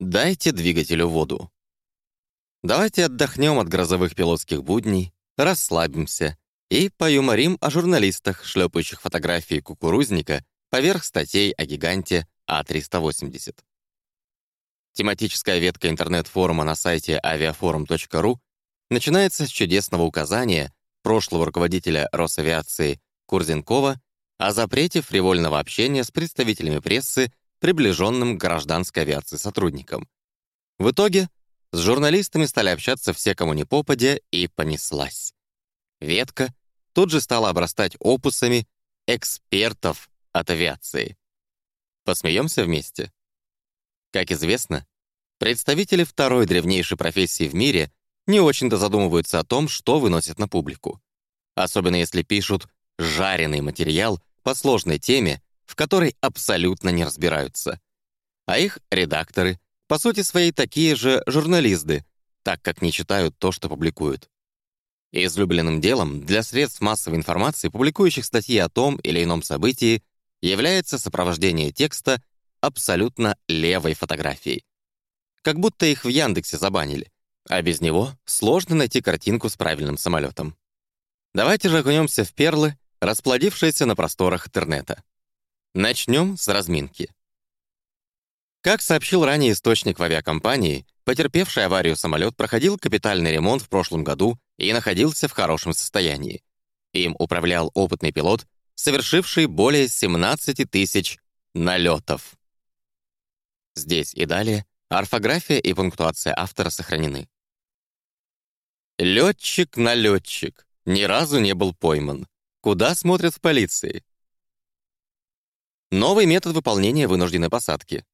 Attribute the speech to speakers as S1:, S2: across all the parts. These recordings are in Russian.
S1: Дайте двигателю воду. Давайте отдохнем от грозовых пилотских будней, расслабимся и поюморим о журналистах, шлепающих фотографии кукурузника поверх статей о гиганте А380. Тематическая ветка интернет-форума на сайте aviaforum.ru начинается с чудесного указания прошлого руководителя Росавиации Курзенкова о запрете фривольного общения с представителями прессы, приближенным к гражданской авиации сотрудникам. В итоге с журналистами стали общаться все, кому не попадя, и понеслась. Ветка тут же стала обрастать опусами экспертов от авиации. Посмеемся вместе? Как известно, представители второй древнейшей профессии в мире не очень-то задумываются о том, что выносят на публику. Особенно если пишут жареный материал по сложной теме, в которой абсолютно не разбираются. А их редакторы, по сути своей, такие же журналисты, так как не читают то, что публикуют. Излюбленным делом для средств массовой информации, публикующих статьи о том или ином событии, является сопровождение текста абсолютно левой фотографией. Как будто их в Яндексе забанили, а без него сложно найти картинку с правильным самолетом. Давайте же окунемся в перлы, расплодившиеся на просторах интернета. Начнем с разминки. Как сообщил ранее источник в авиакомпании, потерпевший аварию самолет проходил капитальный ремонт в прошлом году и находился в хорошем состоянии. Им управлял опытный пилот, совершивший более 17 тысяч налетов. Здесь и далее орфография и пунктуация автора сохранены. Летчик-налетчик ни разу не был пойман. Куда смотрят в полиции? Новый метод выполнения вынужденной посадки.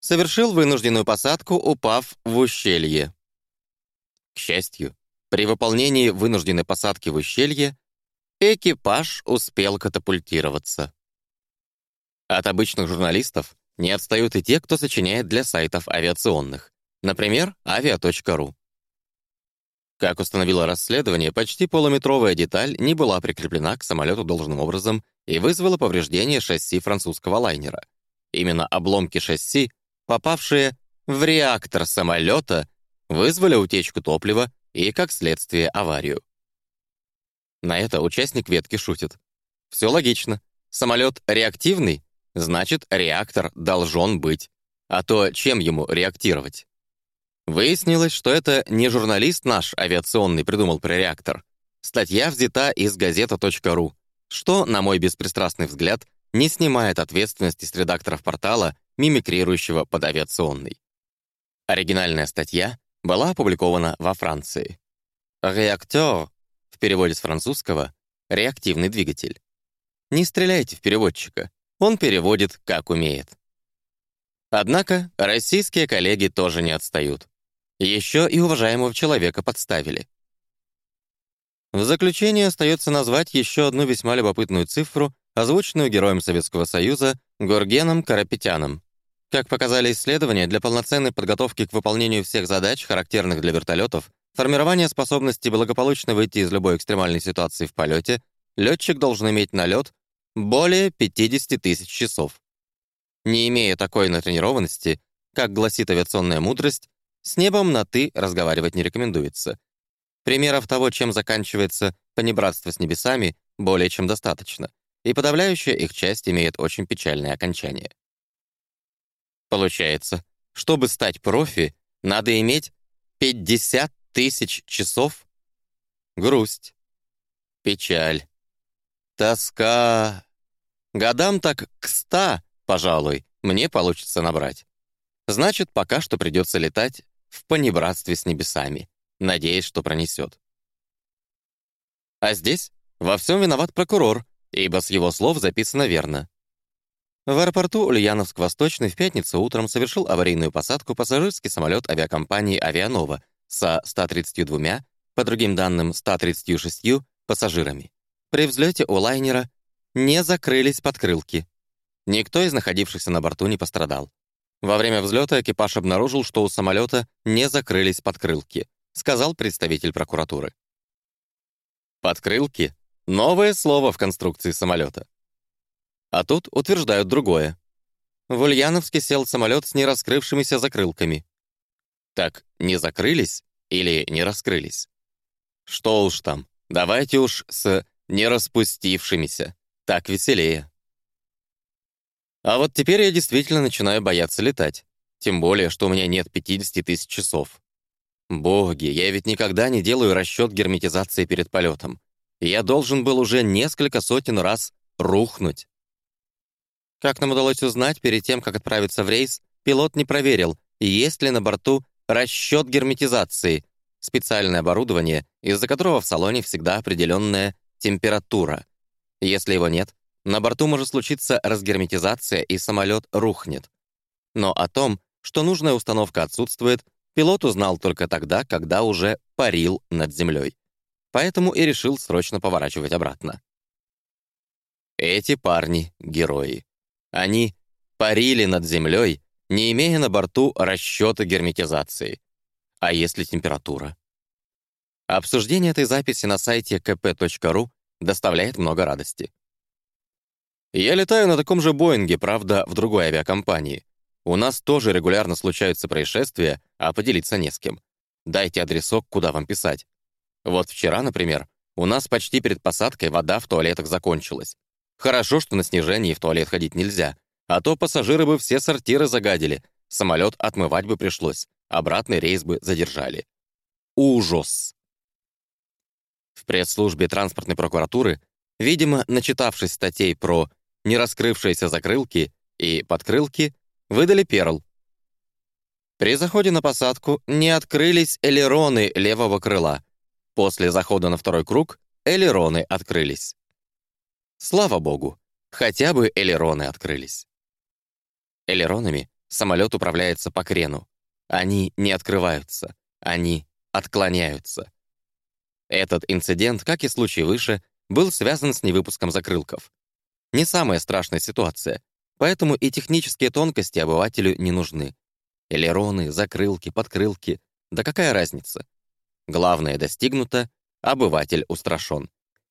S1: Совершил вынужденную посадку, упав в ущелье. К счастью, при выполнении вынужденной посадки в ущелье экипаж успел катапультироваться. От обычных журналистов не отстают и те, кто сочиняет для сайтов авиационных, например, avia.ru. Как установило расследование, почти полуметровая деталь не была прикреплена к самолету должным образом и вызвала повреждение шасси французского лайнера. Именно обломки шасси, попавшие в реактор самолета, вызвали утечку топлива и, как следствие, аварию. На это участник ветки шутит. Все логично. Самолет реактивный, значит, реактор должен быть. А то чем ему реактировать? Выяснилось, что это не журналист наш авиационный придумал про реактор. Статья взята из газета.ру, что, на мой беспристрастный взгляд, не снимает ответственности с редакторов портала, мимикрирующего под авиационный. Оригинальная статья была опубликована во Франции. «Реактер» в переводе с французского «реактивный двигатель». Не стреляйте в переводчика, он переводит как умеет. Однако российские коллеги тоже не отстают. Еще и уважаемого человека подставили. В заключение остается назвать еще одну весьма любопытную цифру, озвученную героем Советского Союза Горгеном Карапетяном. Как показали исследования, для полноценной подготовки к выполнению всех задач, характерных для вертолетов, формирование способности благополучно выйти из любой экстремальной ситуации в полете, летчик должен иметь налет более 50 тысяч часов. Не имея такой натренированности, как гласит авиационная мудрость, с небом на «ты» разговаривать не рекомендуется. Примеров того, чем заканчивается понебратство с небесами, более чем достаточно, и подавляющая их часть имеет очень печальное окончание. Получается, чтобы стать профи, надо иметь 50 тысяч часов? Грусть, печаль, тоска. Годам так к ста, пожалуй, мне получится набрать. Значит, пока что придется летать в понебратстве с небесами, надеясь, что пронесет. А здесь во всем виноват прокурор, ибо с его слов записано верно. В аэропорту Ульяновск-Восточный в пятницу утром совершил аварийную посадку пассажирский самолет авиакомпании «Авианова» со 132, по другим данным, 136 пассажирами. При взлете у лайнера не закрылись подкрылки. Никто из находившихся на борту не пострадал. Во время взлета экипаж обнаружил, что у самолета не закрылись подкрылки, сказал представитель прокуратуры. Подкрылки — новое слово в конструкции самолета. А тут утверждают другое. В Ульяновске сел самолет с нераскрывшимися закрылками. Так, не закрылись или не раскрылись? Что уж там, давайте уж с нераспустившимися. Так веселее. А вот теперь я действительно начинаю бояться летать. Тем более, что у меня нет 50 тысяч часов. Боги, я ведь никогда не делаю расчет герметизации перед полетом. Я должен был уже несколько сотен раз рухнуть. Как нам удалось узнать, перед тем, как отправиться в рейс, пилот не проверил, есть ли на борту расчет герметизации, специальное оборудование, из-за которого в салоне всегда определенная температура. Если его нет, на борту может случиться разгерметизация, и самолет рухнет. Но о том, что нужная установка отсутствует, пилот узнал только тогда, когда уже парил над землей. Поэтому и решил срочно поворачивать обратно. Эти парни — герои. Они парили над землей, не имея на борту расчета герметизации. А если температура? Обсуждение этой записи на сайте kp.ru доставляет много радости. Я летаю на таком же Боинге, правда, в другой авиакомпании. У нас тоже регулярно случаются происшествия, а поделиться не с кем. Дайте адресок, куда вам писать. Вот вчера, например, у нас почти перед посадкой вода в туалетах закончилась. Хорошо, что на снижении в туалет ходить нельзя, а то пассажиры бы все сортиры загадили, самолет отмывать бы пришлось, обратный рейс бы задержали. Ужас! В пресс-службе транспортной прокуратуры, видимо, начитавшись статей про нераскрывшиеся закрылки и подкрылки, выдали перл. При заходе на посадку не открылись элероны левого крыла. После захода на второй круг элероны открылись. Слава богу, хотя бы элероны открылись. Элеронами самолет управляется по крену. Они не открываются, они отклоняются. Этот инцидент, как и случай выше, был связан с невыпуском закрылков. Не самая страшная ситуация, поэтому и технические тонкости обывателю не нужны. Элероны, закрылки, подкрылки — да какая разница? Главное достигнуто, обыватель устрашен.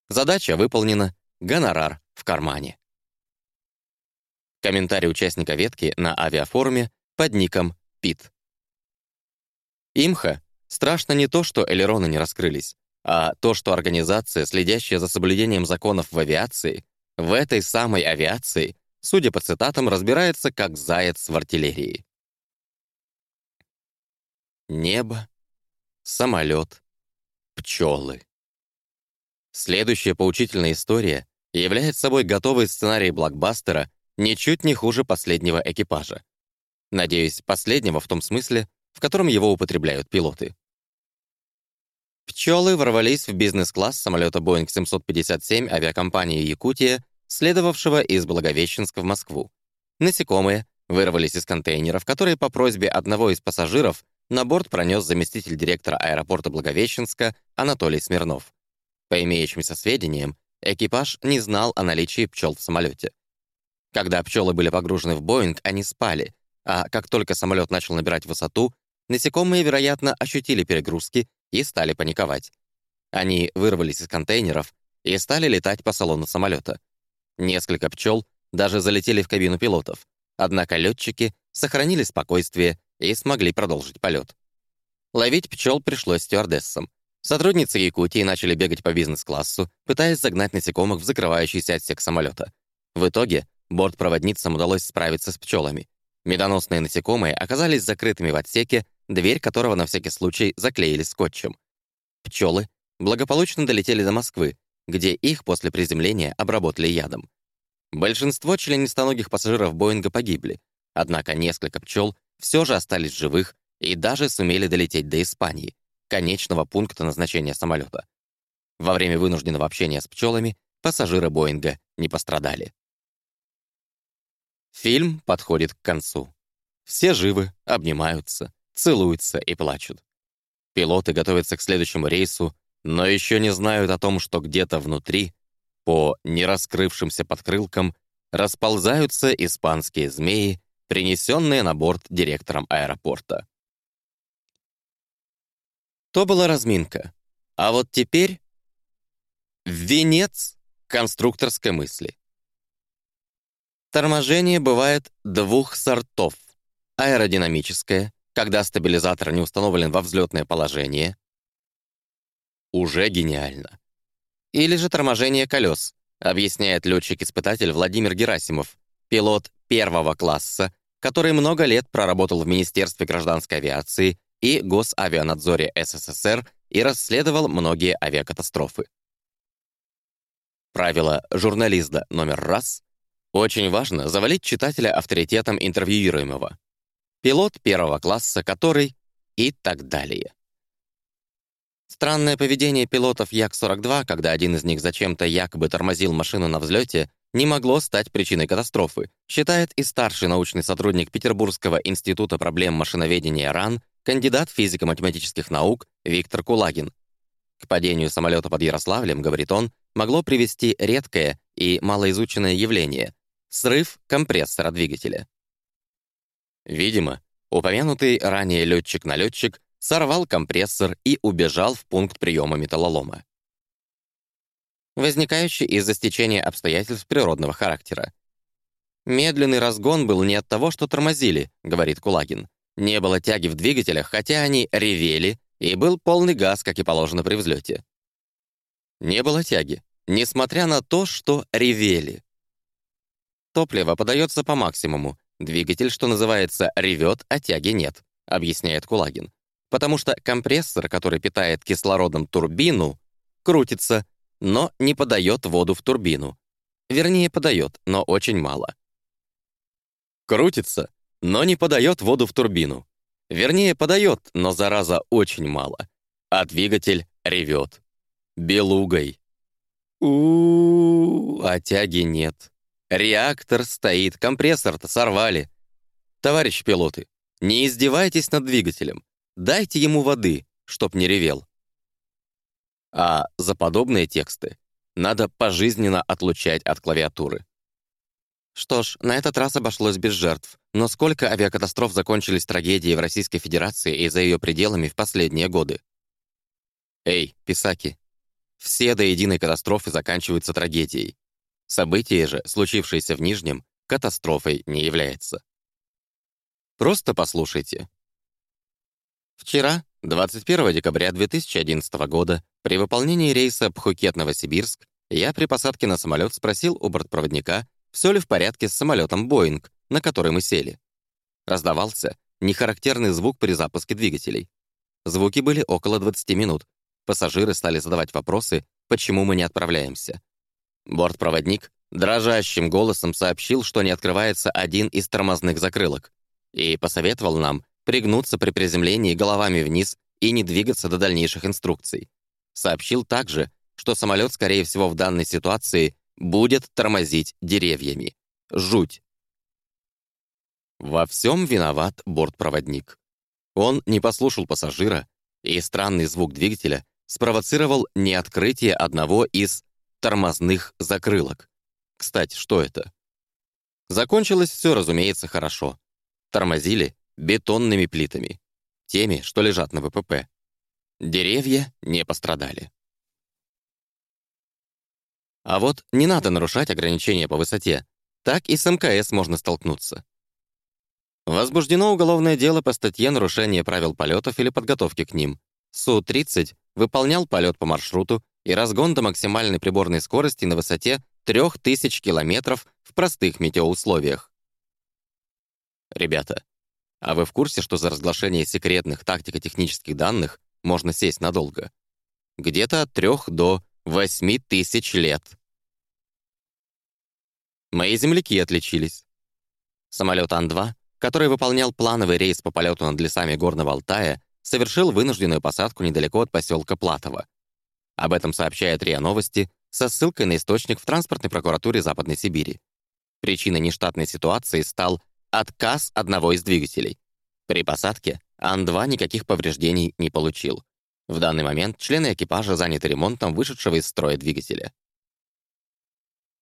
S1: Задача выполнена, гонорар в кармане. Комментарий участника ветки на авиафоруме под ником Пит. Имха страшно не то, что элероны не раскрылись, а то, что организация, следящая за соблюдением законов в авиации, в этой самой авиации, судя по цитатам, разбирается как заяц в артиллерии. Небо, самолет, пчелы. Следующая поучительная история является собой готовый сценарий блокбастера ничуть не хуже последнего экипажа. Надеюсь, последнего в том смысле, в котором его употребляют пилоты. Пчелы ворвались в бизнес-класс самолета Boeing 757 авиакомпании «Якутия», следовавшего из Благовещенска в Москву. Насекомые вырвались из контейнеров, которые по просьбе одного из пассажиров на борт пронес заместитель директора аэропорта Благовещенска Анатолий Смирнов. По имеющимся сведениям, экипаж не знал о наличии пчел в самолете. Когда пчелы были погружены в Боинг, они спали, а как только самолет начал набирать высоту, насекомые, вероятно, ощутили перегрузки и стали паниковать. Они вырвались из контейнеров и стали летать по салону самолета. Несколько пчел даже залетели в кабину пилотов, однако летчики сохранили спокойствие и смогли продолжить полет. Ловить пчел пришлось стюардессам. Сотрудницы Якутии начали бегать по бизнес-классу, пытаясь загнать насекомых в закрывающийся отсек самолета. В итоге бортпроводницам удалось справиться с пчелами. Медоносные насекомые оказались закрытыми в отсеке, дверь которого на всякий случай заклеили скотчем. Пчелы благополучно долетели до Москвы, где их после приземления обработали ядом. Большинство членистоногих пассажиров Боинга погибли, однако несколько пчел все же остались живых и даже сумели долететь до Испании, конечного пункта назначения самолета. Во время вынужденного общения с пчелами пассажиры Боинга не пострадали. Фильм подходит к концу. Все живы, обнимаются, целуются и плачут. Пилоты готовятся к следующему рейсу, но еще не знают о том, что где-то внутри, по нераскрывшимся подкрылкам, расползаются испанские змеи, принесенные на борт директором аэропорта. То была разминка. А вот теперь венец конструкторской мысли. Торможение бывает двух сортов. Аэродинамическое, когда стабилизатор не установлен во взлетное положение. Уже гениально. Или же торможение колес, объясняет летчик-испытатель Владимир Герасимов, пилот первого класса, который много лет проработал в Министерстве гражданской авиации и Госавианадзоре СССР и расследовал многие авиакатастрофы. Правило журналиста номер раз очень важно завалить читателя авторитетом интервьюируемого. Пилот первого класса, который и так далее. Странное поведение пилотов Як-42, когда один из них зачем-то якобы тормозил машину на взлете, не могло стать причиной катастрофы, считает и старший научный сотрудник Петербургского института проблем машиноведения РАН, кандидат физико-математических наук Виктор Кулагин. К падению самолета под Ярославлем, говорит он, могло привести редкое и малоизученное явление Срыв компрессора двигателя. Видимо, упомянутый ранее летчик-налетчик сорвал компрессор и убежал в пункт приема металлолома. Возникающий из-за стечения обстоятельств природного характера. «Медленный разгон был не от того, что тормозили», — говорит Кулагин. «Не было тяги в двигателях, хотя они ревели, и был полный газ, как и положено при взлете». Не было тяги, несмотря на то, что ревели. Топливо подается по максимуму. Двигатель, что называется, ревет, а тяги нет, объясняет Кулагин. Потому что компрессор, который питает кислородом турбину, крутится, но не подает воду в турбину. Вернее, подает, но очень мало. Крутится, но не подает воду в турбину. Вернее, подает, но зараза очень мало. А двигатель ревет. Белугой. У, -у, -у а тяги нет. Реактор стоит, компрессор-то сорвали. Товарищ пилоты, не издевайтесь над двигателем. Дайте ему воды, чтоб не ревел. А за подобные тексты надо пожизненно отлучать от клавиатуры. Что ж, на этот раз обошлось без жертв, но сколько авиакатастроф закончились трагедией в Российской Федерации и за ее пределами в последние годы? Эй, писаки, все до единой катастрофы заканчиваются трагедией. Событие же, случившееся в Нижнем, катастрофой не является. Просто послушайте. Вчера, 21 декабря 2011 года, при выполнении рейса Пхукет-Новосибирск, я при посадке на самолет спросил у бортпроводника, все ли в порядке с самолетом Боинг, на который мы сели. Раздавался нехарактерный звук при запуске двигателей. Звуки были около 20 минут. Пассажиры стали задавать вопросы, почему мы не отправляемся. Бортпроводник дрожащим голосом сообщил, что не открывается один из тормозных закрылок, и посоветовал нам пригнуться при приземлении головами вниз и не двигаться до дальнейших инструкций. Сообщил также, что самолет, скорее всего, в данной ситуации будет тормозить деревьями. Жуть. Во всем виноват бортпроводник. Он не послушал пассажира, и странный звук двигателя спровоцировал неоткрытие одного из тормозных закрылок. Кстати, что это? Закончилось все, разумеется, хорошо. Тормозили бетонными плитами, теми, что лежат на ВПП. Деревья не пострадали. А вот не надо нарушать ограничения по высоте. Так и с МКС можно столкнуться. Возбуждено уголовное дело по статье «Нарушение правил полетов или подготовки к ним». Су-30 выполнял полет по маршруту, и разгон до максимальной приборной скорости на высоте 3000 км в простых метеоусловиях. Ребята, а вы в курсе, что за разглашение секретных тактико-технических данных можно сесть надолго? Где-то от 3 до 8 тысяч лет. Мои земляки отличились. Самолет Ан-2, который выполнял плановый рейс по полету над лесами Горного Алтая, совершил вынужденную посадку недалеко от поселка Платово, об этом сообщает РИА Новости со ссылкой на источник в транспортной прокуратуре Западной Сибири. Причиной нештатной ситуации стал отказ одного из двигателей. При посадке Ан-2 никаких повреждений не получил. В данный момент члены экипажа заняты ремонтом вышедшего из строя двигателя.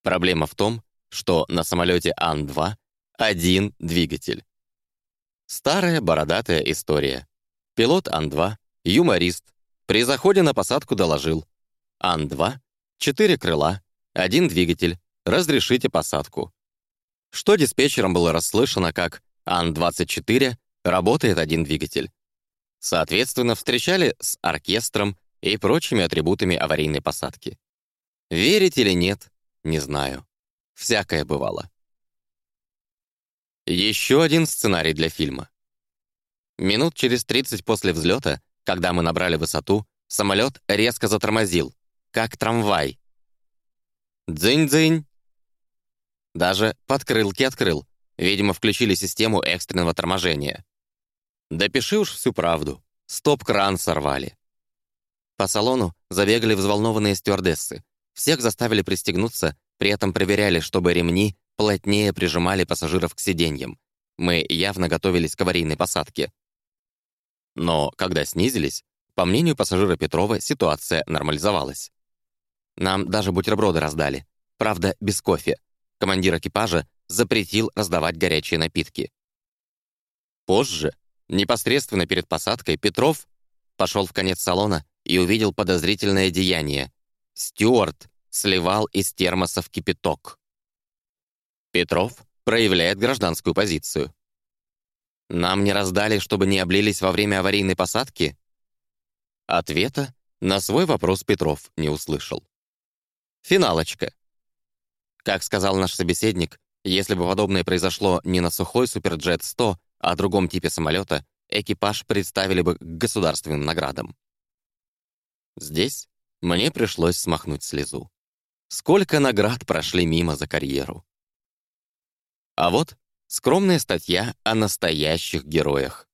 S1: Проблема в том, что на самолете Ан-2 один двигатель. Старая бородатая история. Пилот Ан-2, юморист, при заходе на посадку доложил. Ан-2, четыре крыла, один двигатель, разрешите посадку. Что диспетчером было расслышано как Ан-24 работает один двигатель. Соответственно, встречали с оркестром и прочими атрибутами аварийной посадки. Верить или нет, не знаю. Всякое бывало. Еще один сценарий для фильма. Минут через 30 после взлета, когда мы набрали высоту, самолет резко затормозил, как трамвай. Дзынь-дзынь. Даже подкрылки открыл. Видимо, включили систему экстренного торможения. Допиши уж всю правду. Стоп-кран сорвали. По салону забегали взволнованные стюардессы. Всех заставили пристегнуться, при этом проверяли, чтобы ремни плотнее прижимали пассажиров к сиденьям. Мы явно готовились к аварийной посадке. Но когда снизились, по мнению пассажира Петрова, ситуация нормализовалась. Нам даже бутерброды раздали. Правда, без кофе. Командир экипажа запретил раздавать горячие напитки. Позже, непосредственно перед посадкой, Петров пошел в конец салона и увидел подозрительное деяние. Стюарт сливал из термосов кипяток. Петров проявляет гражданскую позицию. Нам не раздали, чтобы не облились во время аварийной посадки? Ответа на свой вопрос Петров не услышал. Финалочка. Как сказал наш собеседник, если бы подобное произошло не на сухой Суперджет-100, а другом типе самолета, экипаж представили бы к государственным наградам. Здесь мне пришлось смахнуть слезу. Сколько наград прошли мимо за карьеру. А вот скромная статья о настоящих героях.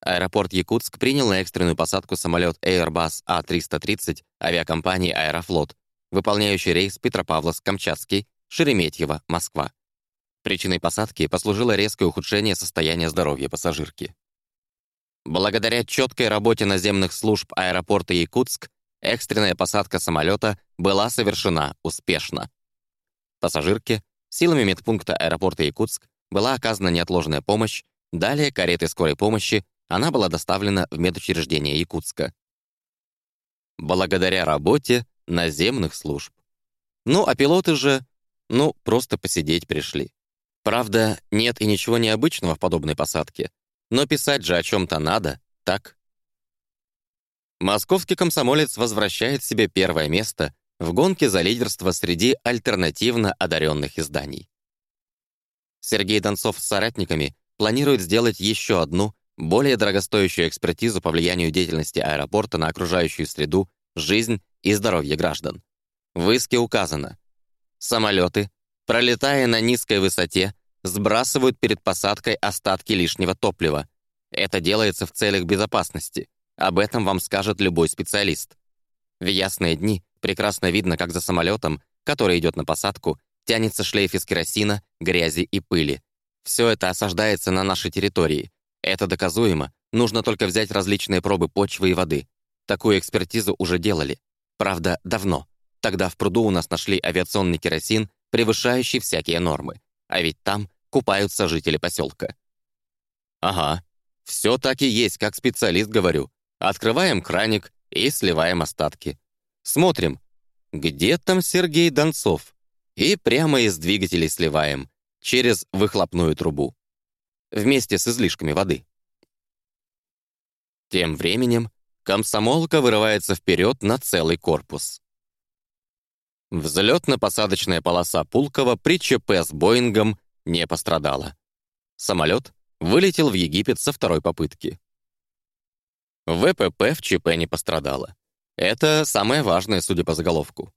S1: Аэропорт Якутск принял на экстренную посадку самолет Airbus A330 авиакомпании «Аэрофлот», выполняющий рейс Петропавловск-Камчатский, Шереметьево, Москва. Причиной посадки послужило резкое ухудшение состояния здоровья пассажирки. Благодаря четкой работе наземных служб аэропорта Якутск экстренная посадка самолета была совершена успешно. Пассажирке силами медпункта аэропорта Якутск была оказана неотложная помощь, далее каретой скорой помощи она была доставлена в медучреждение Якутска. Благодаря работе наземных служб. Ну, а пилоты же, ну, просто посидеть пришли. Правда, нет и ничего необычного в подобной посадке. Но писать же о чем-то надо, так? Московский комсомолец возвращает себе первое место в гонке за лидерство среди альтернативно одаренных изданий. Сергей Донцов с соратниками планирует сделать еще одну, более дорогостоящую экспертизу по влиянию деятельности аэропорта на окружающую среду, жизнь и здоровье граждан. В иске указано, самолеты, пролетая на низкой высоте, сбрасывают перед посадкой остатки лишнего топлива. Это делается в целях безопасности. Об этом вам скажет любой специалист. В ясные дни прекрасно видно, как за самолетом, который идет на посадку, тянется шлейф из керосина, грязи и пыли. Все это осаждается на нашей территории. Это доказуемо. Нужно только взять различные пробы почвы и воды. Такую экспертизу уже делали. Правда, давно. Тогда в пруду у нас нашли авиационный керосин, превышающий всякие нормы. А ведь там купаются жители поселка. Ага, все так и есть, как специалист говорю. Открываем краник и сливаем остатки. Смотрим, где там Сергей Донцов? И прямо из двигателей сливаем, через выхлопную трубу. Вместе с излишками воды. Тем временем комсомолка вырывается вперед на целый корпус. Взлетно-посадочная полоса Пулково при ЧП с Боингом не пострадала. Самолет вылетел в Египет со второй попытки. ВПП в ЧП не пострадала. Это самое важное, судя по заголовку.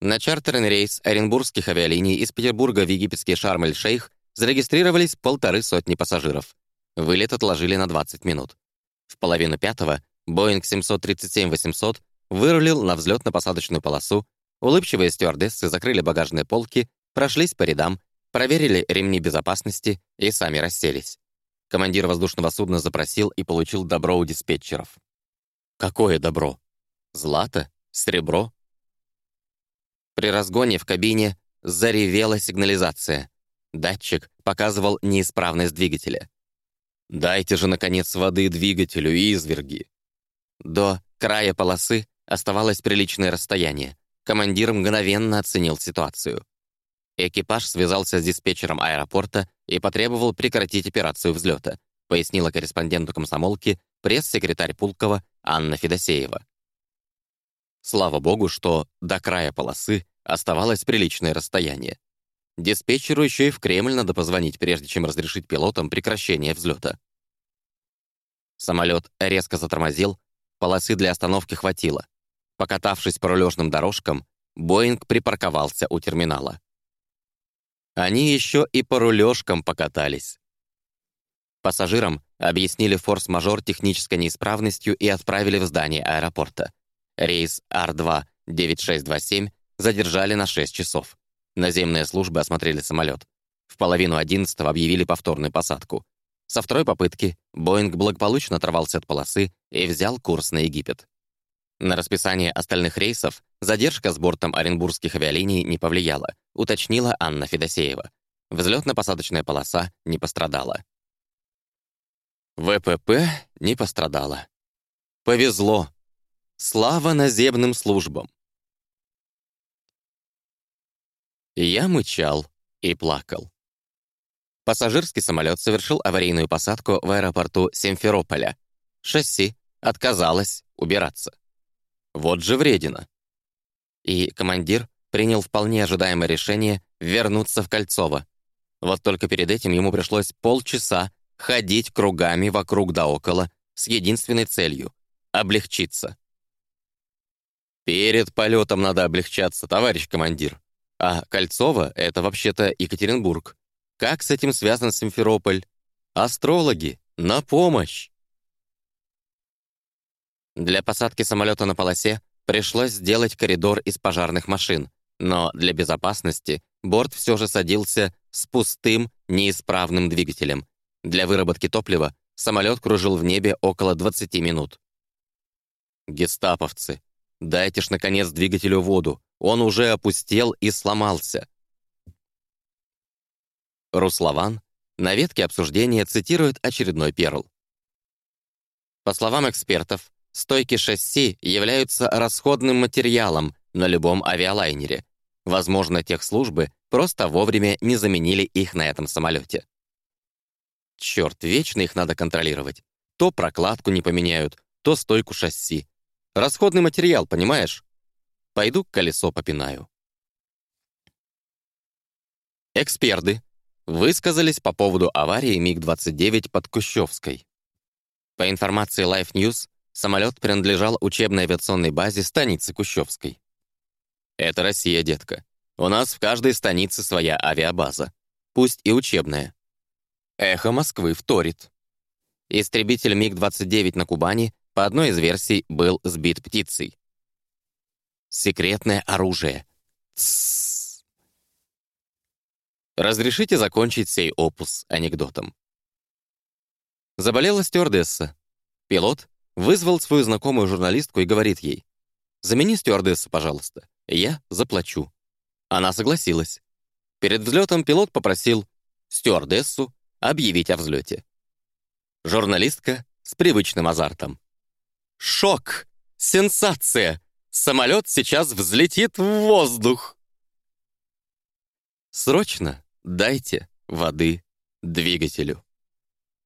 S1: На чартерный рейс оренбургских авиалиний из Петербурга в египетский Шарм-эль-Шейх зарегистрировались полторы сотни пассажиров. Вылет отложили на 20 минут. В половину пятого Боинг 737-800 вырулил на взлетно-посадочную полосу, улыбчивые стюардессы закрыли багажные полки, прошлись по рядам, проверили ремни безопасности и сами расселись. Командир воздушного судна запросил и получил добро у диспетчеров. Какое добро? Злато? Серебро? При разгоне в кабине заревела сигнализация. Датчик показывал неисправность двигателя. «Дайте же, наконец, воды двигателю, изверги!» До края полосы оставалось приличное расстояние. Командир мгновенно оценил ситуацию. Экипаж связался с диспетчером аэропорта и потребовал прекратить операцию взлета, пояснила корреспонденту комсомолки пресс-секретарь Пулкова Анна Федосеева. Слава богу, что до края полосы оставалось приличное расстояние. Диспетчеру еще и в Кремль надо позвонить, прежде чем разрешить пилотам прекращение взлета. Самолет резко затормозил, полосы для остановки хватило. Покатавшись по рулежным дорожкам, Боинг припарковался у терминала. Они еще и по рулежкам покатались. Пассажирам объяснили форс-мажор технической неисправностью и отправили в здание аэропорта. Рейс R2-9627 задержали на 6 часов. Наземные службы осмотрели самолет. В половину одиннадцатого объявили повторную посадку. Со второй попытки Боинг благополучно оторвался от полосы и взял курс на Египет. На расписание остальных рейсов задержка с бортом оренбургских авиалиний не повлияла, уточнила Анна Федосеева. Взлетно-посадочная полоса не пострадала. ВПП не пострадала. Повезло. Слава наземным службам. Я мычал и плакал. Пассажирский самолет совершил аварийную посадку в аэропорту Симферополя. Шасси отказалось убираться. Вот же вредина. И командир принял вполне ожидаемое решение вернуться в Кольцово. Вот только перед этим ему пришлось полчаса ходить кругами вокруг да около с единственной целью — облегчиться. Перед полетом надо облегчаться, товарищ командир. А Кольцово — это вообще-то Екатеринбург. Как с этим связан Симферополь? Астрологи, на помощь! Для посадки самолета на полосе пришлось сделать коридор из пожарных машин, но для безопасности борт все же садился с пустым, неисправным двигателем. Для выработки топлива самолет кружил в небе около 20 минут. Гестаповцы, дайте ж, наконец, двигателю воду. Он уже опустел и сломался. Руслован на ветке обсуждения цитирует очередной перл. По словам экспертов, Стойки шасси являются расходным материалом на любом авиалайнере. Возможно, техслужбы просто вовремя не заменили их на этом самолете. Черт, вечно их надо контролировать. То прокладку не поменяют, то стойку шасси. Расходный материал, понимаешь? Пойду колесо попинаю. Эксперты высказались по поводу аварии МиГ-29 под Кущевской. По информации Life News, Самолет принадлежал учебной авиационной базе станицы Кущевской. Это Россия, детка. У нас в каждой станице своя авиабаза. Пусть и учебная. Эхо Москвы вторит. Истребитель МиГ-29 на Кубани по одной из версий был сбит птицей. Секретное оружие. Разрешите закончить сей опус анекдотом. Заболела стюардесса. Пилот Вызвал свою знакомую журналистку и говорит ей, «Замени стюардессу, пожалуйста, я заплачу». Она согласилась. Перед взлетом пилот попросил стюардессу объявить о взлете. Журналистка с привычным азартом. «Шок! Сенсация! Самолет сейчас взлетит в воздух!» Срочно дайте воды двигателю.